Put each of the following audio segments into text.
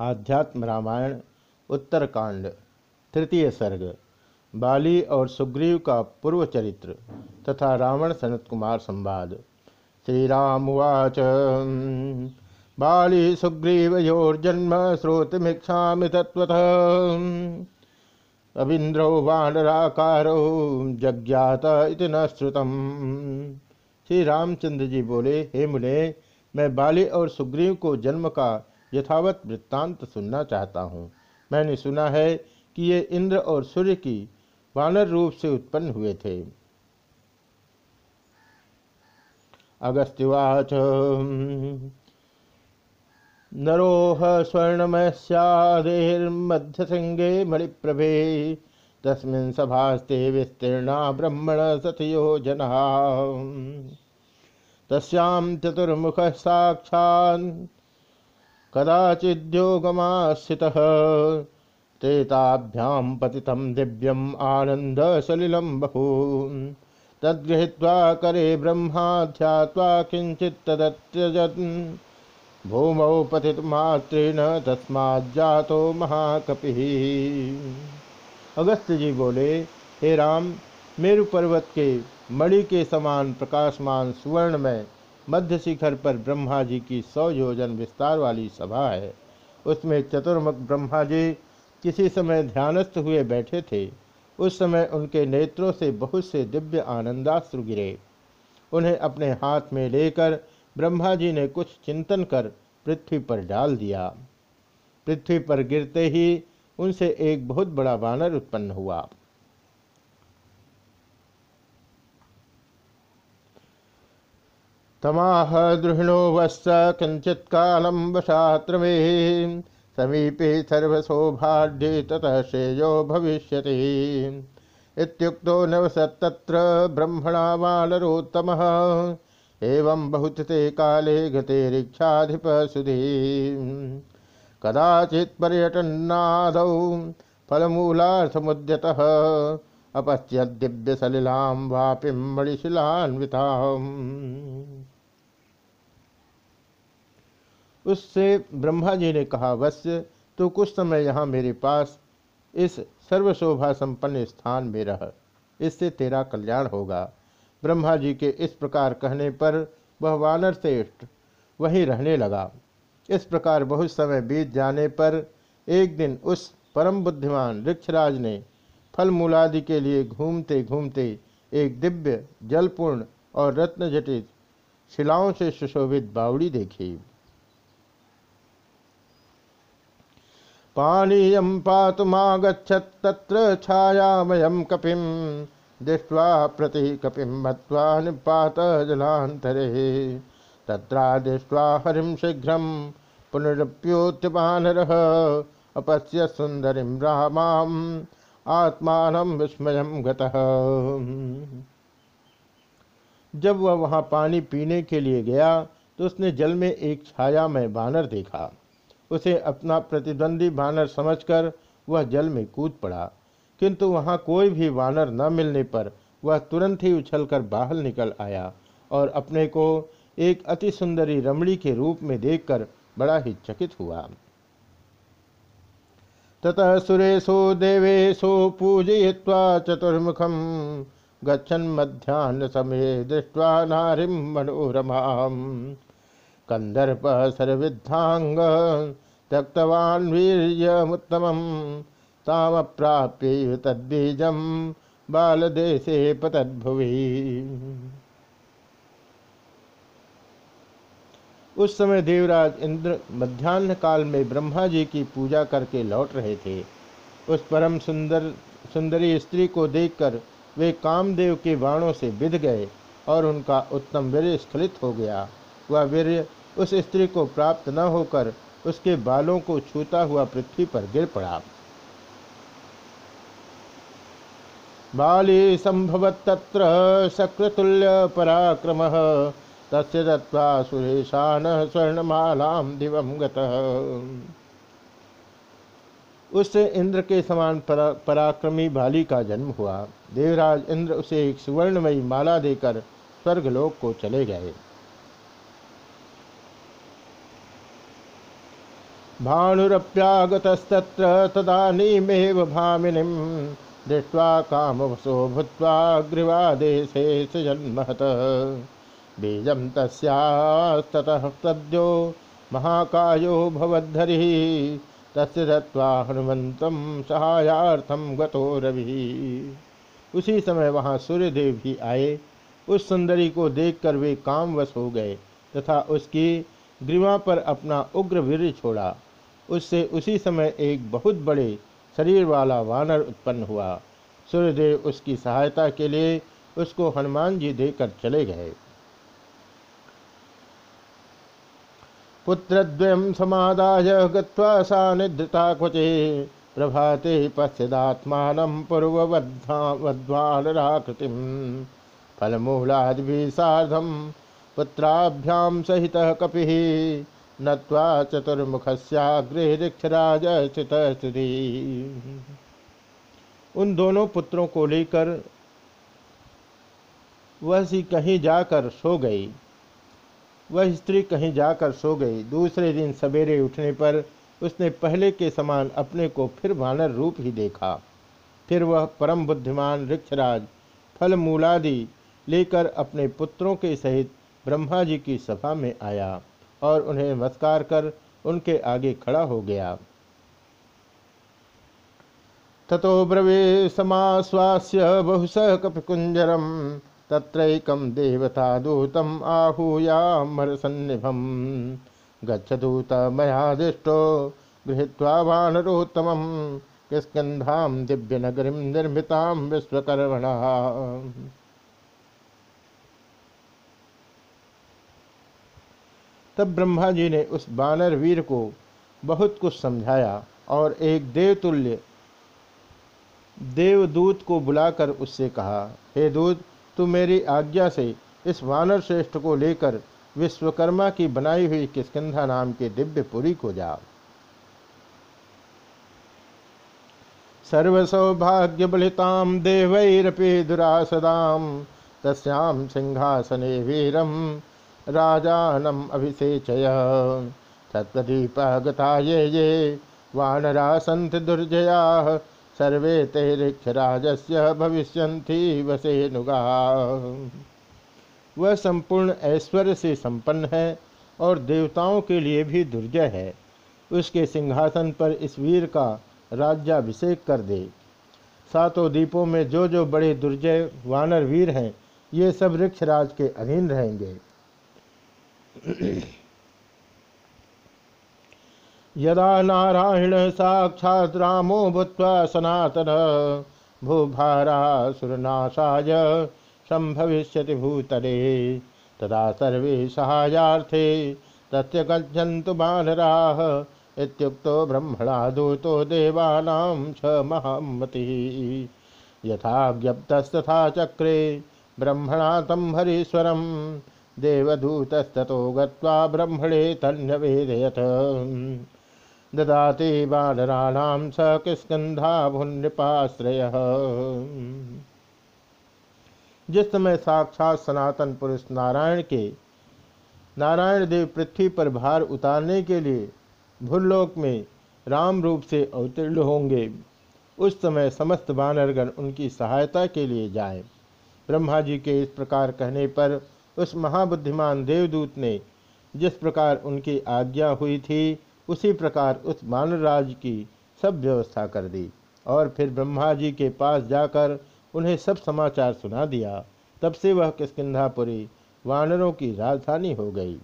आध्यात्म रामायण, उत्तरकांड, तृतीय सर्ग, बाली और सुग्रीव का पूर्व चरित्र तथा रावण सनत कुमार संवाद। श्री राम उवाच, बाली सुग्रीवयोर्जन्म श्रोतमीक्षा तत्व अविंद्रो वानराकारो जज्ञात इति न श्रुतम। श्री रामचंद्र जी बोले, हे मुने, मैं बाली और सुग्रीव को जन्म का यथावत वृत्तांत सुनना चाहता हूँ। मैंने सुना है कि ये इंद्र और सूर्य की वानर रूप से उत्पन्न हुए थे। अगस्त्युवाच नरोह स्वर्णमय सैर्मध्य सिंगे मणिप्रभे, तस्मिन् सभास्ते विस्तीर्णा ब्रह्मण सतयो जना। तस्यां चतुर्मुख साक्षात् कदाचिद्योगमास्थितः तेताभ्यां पतितं दिव्यम् आनन्दसलिलं बहु करे ब्रह्मा, ध्यात्वा किञ्चित् तदत्यजत् भूमौ पतितमात्रेण तस्माज्जातो महाकपिः। अगस्त जी बोले, हे राम, मेरु पर्वत के मणि के समान प्रकाशमान सुवर्ण में मध्य शिखर पर ब्रह्मा जी की सौ योजन विस्तार वाली सभा है। उसमें चतुर्मुख ब्रह्मा जी किसी समय ध्यानस्थ हुए बैठे थे। उस समय उनके नेत्रों से बहुत से दिव्य आनंदाश्रु गिरे। उन्हें अपने हाथ में लेकर ब्रह्मा जी ने कुछ चिंतन कर पृथ्वी पर डाल दिया। पृथ्वी पर गिरते ही उनसे एक बहुत बड़ा वानर उत्पन्न हुआ। तमाह द्रुहिणो वस्त किंचित कालम वशात्र में समीपे सर्वशोभाढ़ ततः श्रेयो भविष्य इत्युक्तो नवसत्तत्र ब्रह्मणा वानरोत्तम एवं बहुत ते काले गतेरीक्षाधिप सुधी कदाचित् पर्यटनादौ फलमूलार्थमुद्यतः। अपश्यद् दिव्यसलिलां वापिं मणिशिलान्विताम्। उससे ब्रह्मा जी ने कहा वश्य तो कुछ समय यहाँ मेरे पास, इस सर्वशोभा संपन्न स्थान में रह, इससे तेरा कल्याण होगा। ब्रह्मा जी के इस प्रकार कहने पर वह वानर श्रेष्ठ वहीं रहने लगा। इस प्रकार बहुत समय बीत जाने पर एक दिन उस परम बुद्धिमान वृक्षराज ने फल मूलादि के लिए घूमते घूमते एक दिव्य, जलपूर्ण और रत्न जटित शिलाओं से सुशोभित बावड़ी देखी। पानीय पातुमागछत तत्र छायामयम कपिम दृष्ट्वा प्रति कपिम मत्वा निपात जलांतरे तत्रा दृष्ट्वा हरिम शीघ्र पुनरप्योत्यमानरः अपश्य सुंदरीं रामाम आत्मान विस्मय गतः। जब वह वहाँ पानी पीने के लिए गया तो उसने जल में एक छाया में बानर देखा। उसे अपना प्रतिद्वंदी वानर समझकर वह जल में कूद पड़ा। किंतु वहाँ कोई भी वानर न मिलने पर वह तुरंत ही उछलकर बाहर निकल आया और अपने को एक अति सुंदरी रमणी के रूप में देखकर बड़ा ही चकित हुआ। ततः सुरेशो देवेशो पूजय्वा चतुर्मुखम गच्छन मध्यान्ह समय दृष्टवा नारीम मनोरमा कंदर्प सर्विद्धांग त्यक्तवान् वीर्यमुत्तमं तामप्राप्य तद्बीजं बालदेशे पतद्भुवि। उस समय देवराज इंद्र मध्यान्ह काल में ब्रह्मा जी की पूजा करके लौट रहे थे। उस परम सुंदर, सुंदरी स्त्री को देखकर वे कामदेव के बाणों से बिध गए और उनका उत्तम वीर स्खलित हो गया। वह वीर उस स्त्री को प्राप्त न होकर उसके बालों को छूता हुआ पृथ्वी पर गिर पड़ा। बाली संभवत तत्र शक्रतुल्य पराक्रम तस्य दत्वा सुरेशान स्वर्णमालाम दिवम गतः। उससे इंद्र के समान परा, पराक्रमी बाली का जन्म हुआ। देवराज इंद्र उसे एक सुवर्णमयी माला देकर स्वर्गलोक को चले गए। भानुरप्यागतस्तत्र तदानीमेव भामिनीं दृष्ट्वा कामवशो भूत्वा ग्रीवादेशे सृजन्महत बीजं सद्यो महाकायो भवद्धरिः। तस्य दत्वा हनुमन्तं सहायार्थं गतो रविः। उसी समय वहाँ सूर्यदेव भी आए। उस सुंदरी को देखकर वे कामवश हो गए तथा उसकी ग्रीवा पर अपना उग्र वीर छोड़ा। उससे उसी समय एक बहुत बड़े शरीर वाला वानर उत्पन्न हुआ। सूर्यदेव उसकी सहायता के लिए उसको हनुमान जी देकर चले गए। पुत्रद्वयं समादाय गत्वा सा क्वचे। प्रभाते पश्यदात्मानं पूर्ववद्वानराकृतिं फलमूलादिभिः सार्धं पुत्राभ्यां सहितः कपिः। नत्वा चतुर्मुखस्याग्रे ऋक्षराज स्थित उन दोनों पुत्रों को लेकर वह सी कहीं जाकर सो गई। वह स्त्री कहीं जाकर सो गई। दूसरे दिन सवेरे उठने पर उसने पहले के समान अपने को फिर वानर रूप ही देखा। फिर वह परम बुद्धिमान ऋक्षराज फल मूलादि लेकर अपने पुत्रों के सहित ब्रह्मा जी की सभा में आया और उन्हें नमस्कार कर उनके आगे खड़ा हो गया। ततो ब्रवे समाश्वास्य बहुश कपिकुंजरम। तत्रैकं देवता दूतम आहूयामरसन्निभम गच्छदूत मया दृष्टो गृहीत्वा वानरोत्तमं किस्कन्धां दिव्यनगरीं निर्मितां विश्वकर्मणः। तब ब्रह्मा जी ने उस बानर वीर को बहुत कुछ समझाया और एक देवतुल्य देवदूत को बुलाकर उससे कहा, हे दूत तू मेरी आज्ञा से इस वानर श्रेष्ठ को लेकर विश्वकर्मा की बनाई हुई किसकंधा नाम के दिव्य पुरी को जा। सर्वसौभाग्य बलिताम देवैरपि दुरासदाम तस्याम सिंहासने वीरम राजानम अभिषेचय। तत्दीपगता ये ये वानरा सन्त दुर्जया सर्वे ते ऋक्षराजस्य भविष्यन्ति वसेनुगा। वह संपूर्ण ऐश्वर्य से संपन्न है और देवताओं के लिए भी दुर्जय है। उसके सिंहासन पर इस वीर का राज्याभिषेक कर दे। सातों द्वीपों में जो जो बड़े दुर्जय वानर वीर हैं, ये सब ऋक्षराज के अधीन रहेंगे। यदा नारायण साक्षात् रामो भूत्वा सनातन भूभारासुरनाशाय संभविष्यति भूतले, तदा सर्वे सहायार्थे तस्य गच्छन्तु बानराः इत्युक्तो ब्रह्मणा दूतो देवानां च महामतिः। यथा चक्रे ब्रह्मणा तं हरीश्वरम् देवदूतस्ततो गत्वा ब्रह्मणे तन्यवेदयत। ददाति बानराणां स किस्कन्धाभुन्नृपाश्रय जिस समय साक्षात सनातन पुरुष नारायण के, नारायण देव पृथ्वी पर भार उतारने के लिए भूलोक में राम रूप से अवतीर्ण होंगे, उस समय समस्त बानरगण उनकी सहायता के लिए जाए। ब्रह्मा जी के इस प्रकार कहने पर उस महाबुद्धिमान देवदूत ने जिस प्रकार उनकी आज्ञा हुई थी उसी प्रकार उस मानराज की सब व्यवस्था कर दी और फिर ब्रह्मा जी के पास जाकर उन्हें सब समाचार सुना दिया। तब से वह किस्किंधापुरी वानरों की राजधानी हो गई।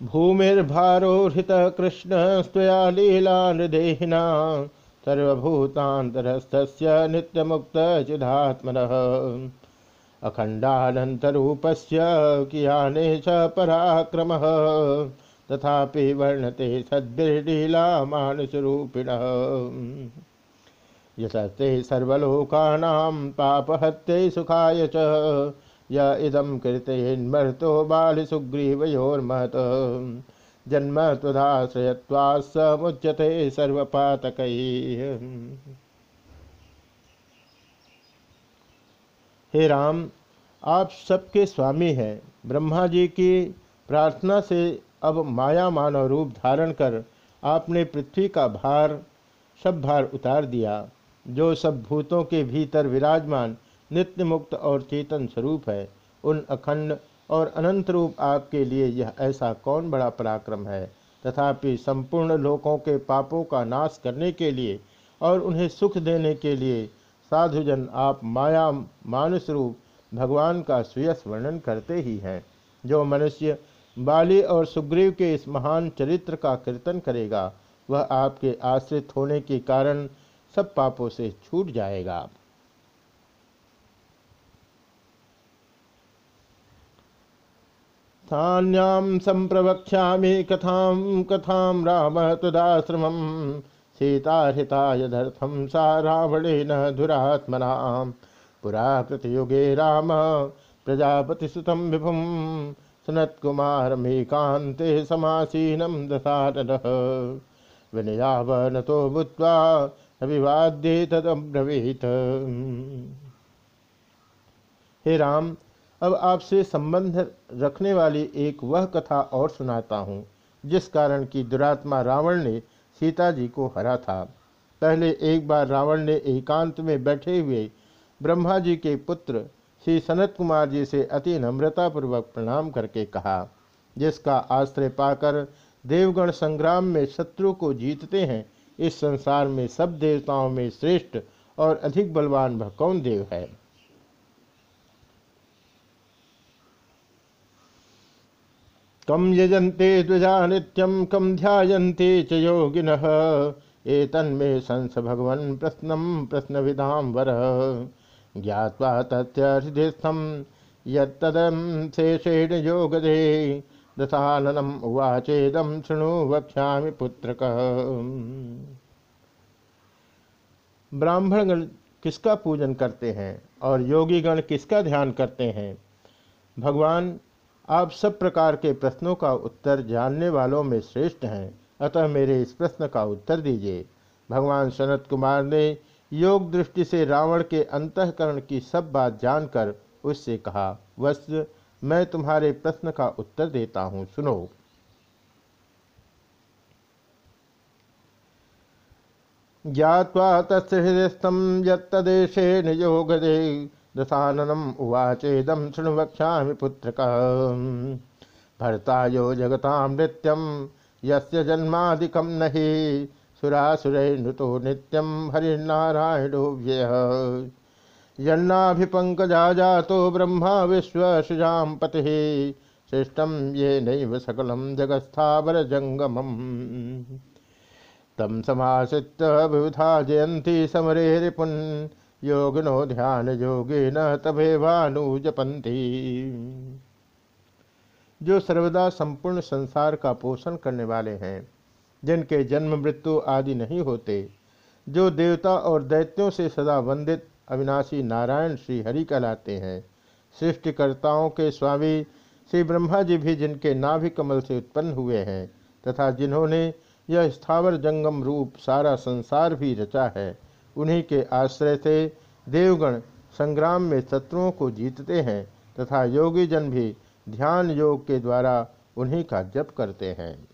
भूमिर्भारोहित कृष्ण स्वया लीला निर्देहिना सर्वभूतांतरस्थ नित्यमुक्त चिदात्मन। अखंडानंतरूपस्य कियाने च पराक्रम, तथापि वर्णते सद्भिर्लीला यशस्ते सर्वलोकानां पापहत्ये सुखाय च, य इदं कृतेन्मर्तो बालिसुग्रीवयोर्महत। जन्म त्वदाश्रयत्वा समुच्यते सर्वपातकैः। हे राम, आप सबके स्वामी हैं। ब्रह्मा जी की प्रार्थना से अब माया मानव रूप धारण कर आपने पृथ्वी का भार, सब भार उतार दिया। जो सब भूतों के भीतर विराजमान नित्य मुक्त और चेतन स्वरूप है, उन अखंड और अनंत रूप आपके लिए यह ऐसा कौन बड़ा पराक्रम है? तथापि संपूर्ण लोकों के पापों का नाश करने के लिए और उन्हें सुख देने के लिए साधुजन, आप माया, मानस रूप, भगवान का सुयस वर्णन करते ही हैं। जो मनुष्य बाली और सुग्रीव के इस महान चरित्र का कीर्तन करेगा, वह आपके आश्रित होने के कारण सब पापों से छूट जाएगा। स्थान्यां संप्रवक्ष्यामि कथां कथां राम तदाश्रम सीता हृता यदर्थम सा रावणेन दुरात्मना पुरा कृतयुगे राम, प्रजापतिसुतं विभुं, सनत्कुमारमेकान्ते समासीनं दशाननः। विनयावनतो भूत्वा अभिवाद्ये तदब्रवीत। हे राम, अब आपसे संबंध रखने वाली एक वह कथा और सुनाता हूँ, जिस कारण की दुरात्मा रावण ने सीता जी को हरा था। पहले एक बार रावण ने एकांत में बैठे हुए ब्रह्मा जी के पुत्र श्री सनत कुमार जी से अति नम्रतापूर्वक प्रणाम करके कहा, जिसका आश्रय पाकर देवगण संग्राम में शत्रु को जीतते हैं, इस संसार में सब देवताओं में श्रेष्ठ और अधिक बलवान वह कौन देव है। कम यजंते द्विजा नित्यम कम ध्यायन्ते च योगिनः। एतन्मे संस भगवन् प्रश्नम प्रश्न विधाम वर। ज्ञावा तथ्यहृदयस्थम यदम शेषेण योगदे। दशाननम उवाचेदम शृणु वक्षा पुत्रक। ब्राह्मणगण किसका पूजन करते हैं और योगीगण किसका ध्यान करते हैं? भगवान आप सब प्रकार के प्रश्नों का उत्तर जानने वालों में श्रेष्ठ हैं। अतः मेरे इस प्रश्न का उत्तर दीजिए। भगवान सनत कुमार ने योग दृष्टि से रावण के अंतकरण की सब बात जानकर उससे कहा वस्त मैं तुम्हारे प्रश्न का उत्तर देता हूँ। सुनो। ज्ञावा तत्हृदयस्थम यदेशेन योगदे दशाननम उवाचेदम शृणुवक्षा पुत्रक। भर्ता यो जगता नृत्यम यस्य जन्मादिकम नहीं। सुरासुरैनुतो नित्यम हरिनारायणो व्यय। यन्नाभिपंकजा जातो ब्रह्मा विश्वसुजां पति। श्रेष्ठम ये नैव सकलम जगत्स्थावर जंगमम तम समासित विविधा जयंती समरे रिपुन योगिनो ध्यान योगे न तभेवानुजपंती जो सर्वदा संपूर्ण संसार का पोषण करने वाले हैं, जिनके जन्म, मृत्यु आदि नहीं होते, जो देवता और दैत्यों से सदा वंदित अविनाशी नारायण श्री हरि कहलाते हैं, सृष्टिकर्ताओं के स्वामी श्री ब्रह्मा जी भी जिनके नाभि कमल से उत्पन्न हुए हैं, तथा जिन्होंने यह स्थावर जंगम रूप सारा संसार भी रचा है उन्हीं के आश्रय से देवगण संग्राम में शत्रुओं को जीतते हैं तथा योगी जन भी ध्यान योग के द्वारा उन्हीं का जप करते हैं।